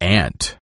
ant.